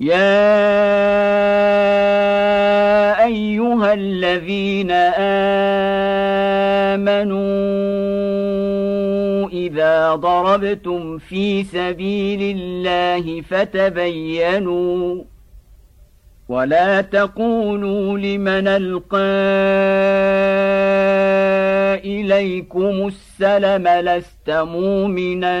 يا ايها الذين امنوا اذا ضربتم في سبيل الله فتبينوا ولا تقولوا لمن القى اليكم السلم لست مؤمنا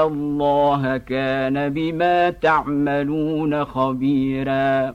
الله كان بما تعملون خبيرا